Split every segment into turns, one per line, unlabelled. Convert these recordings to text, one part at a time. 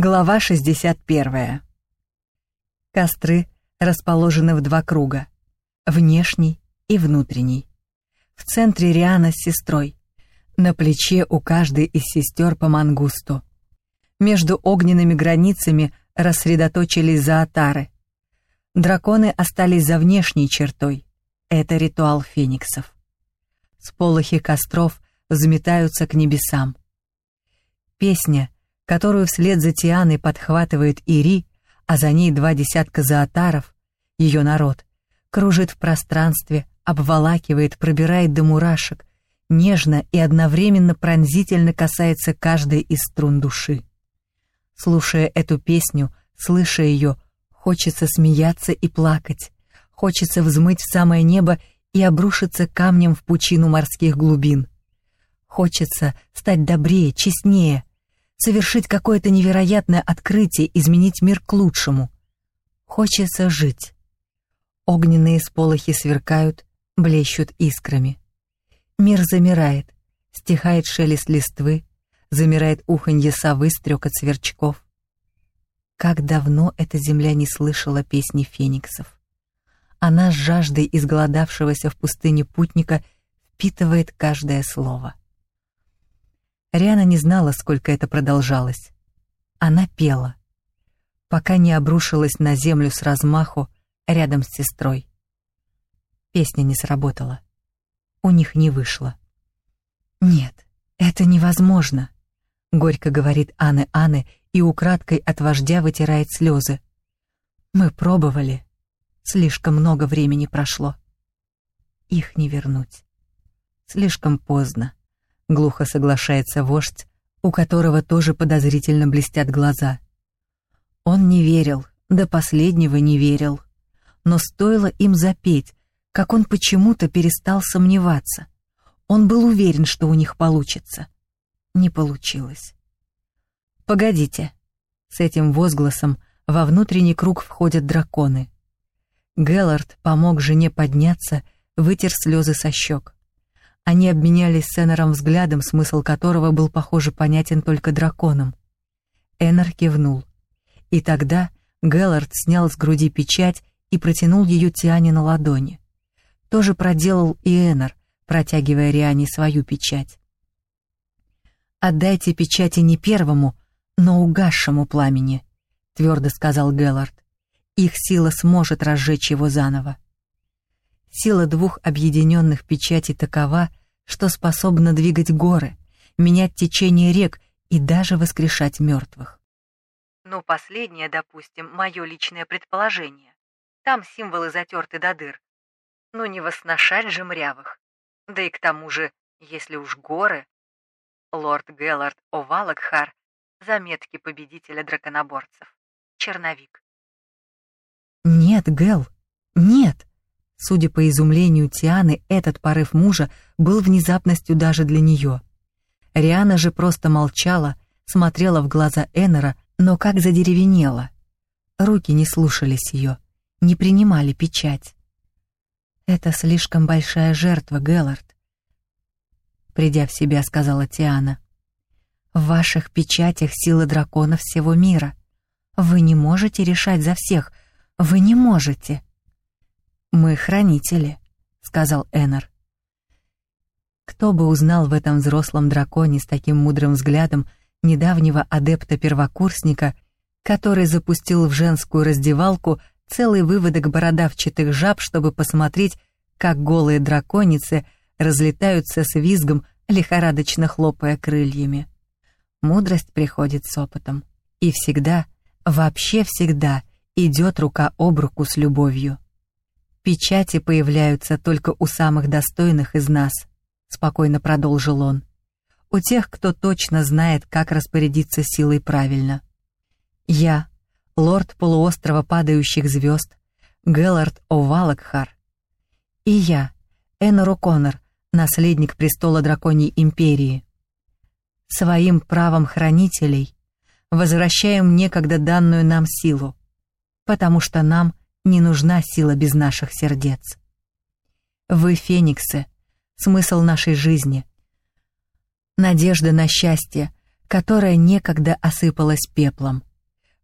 Глава 61. Костры расположены в два круга, внешний и внутренний. В центре Риана с сестрой, на плече у каждой из сестер по мангусту. Между огненными границами рассредоточились заотары. Драконы остались за внешней чертой. Это ритуал фениксов. Сполохи костров взметаются к небесам. Песня — которую вслед за Тианой подхватывает Ири, а за ней два десятка заотаров, ее народ, кружит в пространстве, обволакивает, пробирает до мурашек, нежно и одновременно пронзительно касается каждой из струн души. Слушая эту песню, слыша ее, хочется смеяться и плакать, хочется взмыть в самое небо и обрушиться камнем в пучину морских глубин. Хочется стать добрее, честнее, совершить какое-то невероятное открытие, изменить мир к лучшему. Хочется жить. Огненные сполохи сверкают, блещут искрами. Мир замирает, стихает шелест листвы, замирает уханье совы, стрекот сверчков. Как давно эта земля не слышала песни фениксов. Она с жаждой изголодавшегося в пустыне путника впитывает каждое слово. Риана не знала, сколько это продолжалось. Она пела, пока не обрушилась на землю с размаху рядом с сестрой. Песня не сработала. У них не вышло. «Нет, это невозможно», — горько говорит Анны Анны и украдкой от вождя вытирает слезы. «Мы пробовали. Слишком много времени прошло. Их не вернуть. Слишком поздно. Глухо соглашается вождь, у которого тоже подозрительно блестят глаза. Он не верил, до последнего не верил. Но стоило им запеть, как он почему-то перестал сомневаться. Он был уверен, что у них получится. Не получилось. «Погодите». С этим возгласом во внутренний круг входят драконы. Геллард помог жене подняться, вытер слезы со щек. Они обменялись с Эннером взглядом, смысл которого был, похоже, понятен только драконам. Эннер кивнул. И тогда Геллард снял с груди печать и протянул ее Тиане на ладони. Тоже проделал и Эннер, протягивая Риане свою печать. «Отдайте печати не первому, но угасшему пламени», — твердо сказал Геллард. «Их сила сможет разжечь его заново». Сила двух объединенных печатей такова, что способна двигать горы, менять течение рек и даже воскрешать мертвых. Ну, последнее, допустим, мое личное предположение. Там символы затерты до дыр. Ну, не восношать же мрявых. Да и к тому же, если уж горы... Лорд Геллард Овалакхар, заметки победителя драконоборцев. Черновик. Нет, Гел, нет. Судя по изумлению Тианы, этот порыв мужа был внезапностью даже для нее. Риана же просто молчала, смотрела в глаза Эннера, но как задеревенела. Руки не слушались ее, не принимали печать. «Это слишком большая жертва, Геллард», — придя в себя, сказала Тиана. «В ваших печатях сила драконов всего мира. Вы не можете решать за всех, вы не можете». «Мы хранители», — сказал Эннер. Кто бы узнал в этом взрослом драконе с таким мудрым взглядом недавнего адепта-первокурсника, который запустил в женскую раздевалку целый выводок бородавчатых жаб, чтобы посмотреть, как голые драконицы разлетаются с визгом, лихорадочно хлопая крыльями. Мудрость приходит с опытом. И всегда, вообще всегда, идет рука об руку с любовью. Печати появляются только у самых достойных из нас, спокойно продолжил он. У тех, кто точно знает, как распорядиться силой правильно. Я, лорд полуострова падающих звезд, Геллард О'Валакхар. И я, Эннер О'Коннор, наследник престола Драконьей Империи. Своим правом хранителей возвращаем некогда данную нам силу, потому что нам не нужна сила без наших сердец. Вы, фениксы, смысл нашей жизни. Надежда на счастье, которая некогда осыпалась пеплом.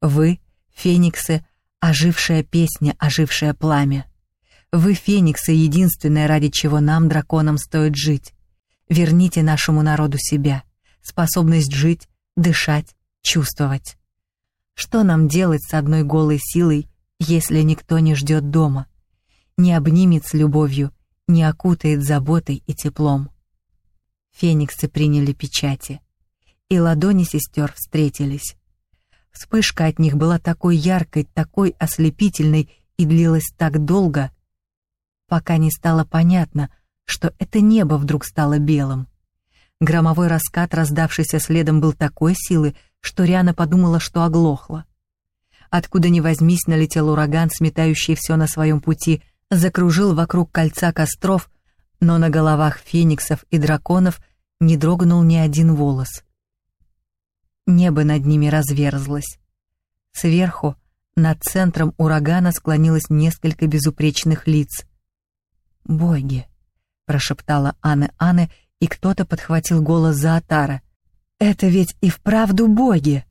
Вы, фениксы, ожившая песня, ожившее пламя. Вы, фениксы, единственное, ради чего нам, драконам, стоит жить. Верните нашему народу себя, способность жить, дышать, чувствовать. Что нам делать с одной голой силой, если никто не ждет дома, не обнимет с любовью, не окутает заботой и теплом? Фениксы приняли печати, и ладони сестер встретились. Вспышка от них была такой яркой, такой ослепительной и длилась так долго, пока не стало понятно, что это небо вдруг стало белым. Громовой раскат, раздавшийся следом, был такой силы, что Риана подумала, что оглохла. Откуда ни возьмись, налетел ураган, сметающий все на своем пути, закружил вокруг кольца костров, но на головах фениксов и драконов не дрогнул ни один волос. Небо над ними разверзлось. Сверху, над центром урагана склонилось несколько безупречных лиц. «Боги!» — прошептала Анны Анны, и кто-то подхватил голос Заатара. Это ведь и вправду боги.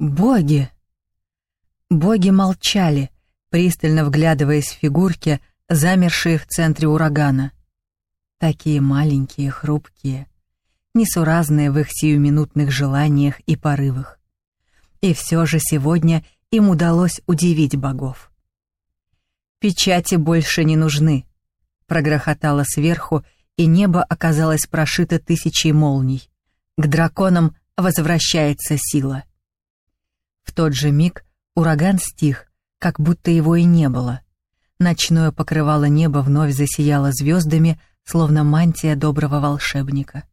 Боги. Боги молчали, пристально вглядываясь в фигурки, замершие в центре урагана. Такие маленькие, хрупкие, несуразные в их сиюминутных желаниях и порывах. И все же сегодня им удалось удивить богов. «Печати больше не нужны», — прогрохотало сверху, и небо оказалось прошито тысячей молний. К драконам возвращается сила. В тот же миг ураган стих, как будто его и не было. Ночное покрывало небо вновь засияло звездами, словно мантия доброго волшебника.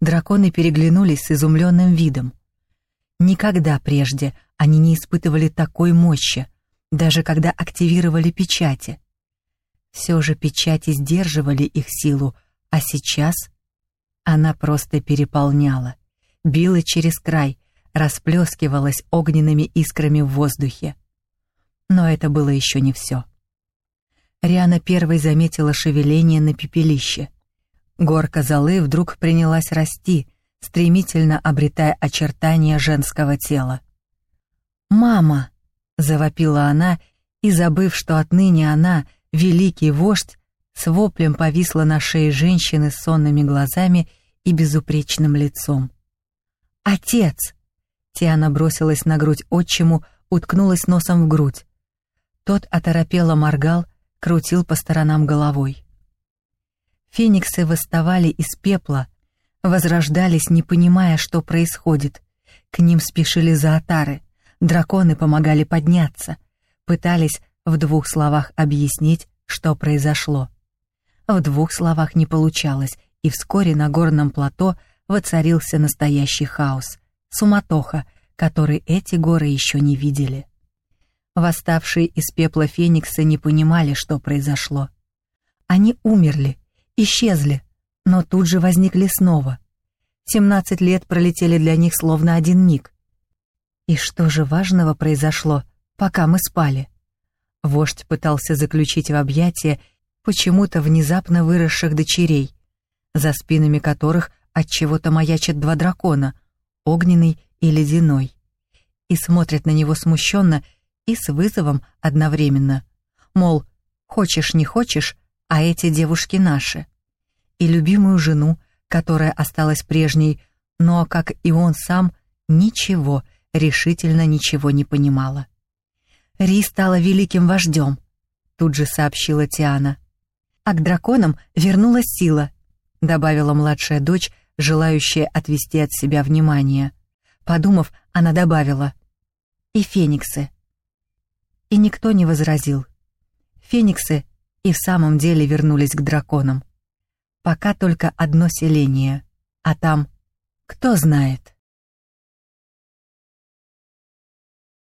Драконы переглянулись с изумленным видом. Никогда прежде они не испытывали такой мощи, даже когда активировали печати. Все же печати сдерживали их силу, а сейчас она просто переполняла, била через край, расплескивалась огненными искрами в воздухе. Но это было еще не все. Риана первой заметила шевеление на пепелище. Горка золы вдруг принялась расти, стремительно обретая очертания женского тела. «Мама!» — завопила она, и, забыв, что отныне она, великий вождь, с воплем повисла на шее женщины с сонными глазами и безупречным лицом. «Отец!» Тиана бросилась на грудь отчиму, уткнулась носом в грудь. Тот оторопело моргал, крутил по сторонам головой. Фениксы восставали из пепла, возрождались, не понимая, что происходит. К ним спешили зоотары, драконы помогали подняться, пытались в двух словах объяснить, что произошло. В двух словах не получалось, и вскоре на горном плато воцарился настоящий хаос, суматоха, который эти горы еще не видели. Восставшие из пепла фениксы не понимали, что произошло. Они умерли, исчезли, но тут же возникли снова. Семнадцать лет пролетели для них словно один миг. И что же важного произошло, пока мы спали? Вождь пытался заключить в объятия почему-то внезапно выросших дочерей, за спинами которых от чего-то маячат два дракона, огненный и ледяной, и смотрят на него смущенно и с вызовом одновременно. Мол, хочешь не хочешь, а эти девушки наши. И любимую жену, которая осталась прежней, но, как и он сам, ничего, решительно ничего не понимала. Ри стала великим вождем, тут же сообщила Тиана а к драконам вернулась сила», — добавила младшая дочь, желающая отвести от себя внимание. Подумав, она добавила «И фениксы». И никто не возразил. Фениксы и в самом деле вернулись к драконам. Пока только одно селение, а там кто знает.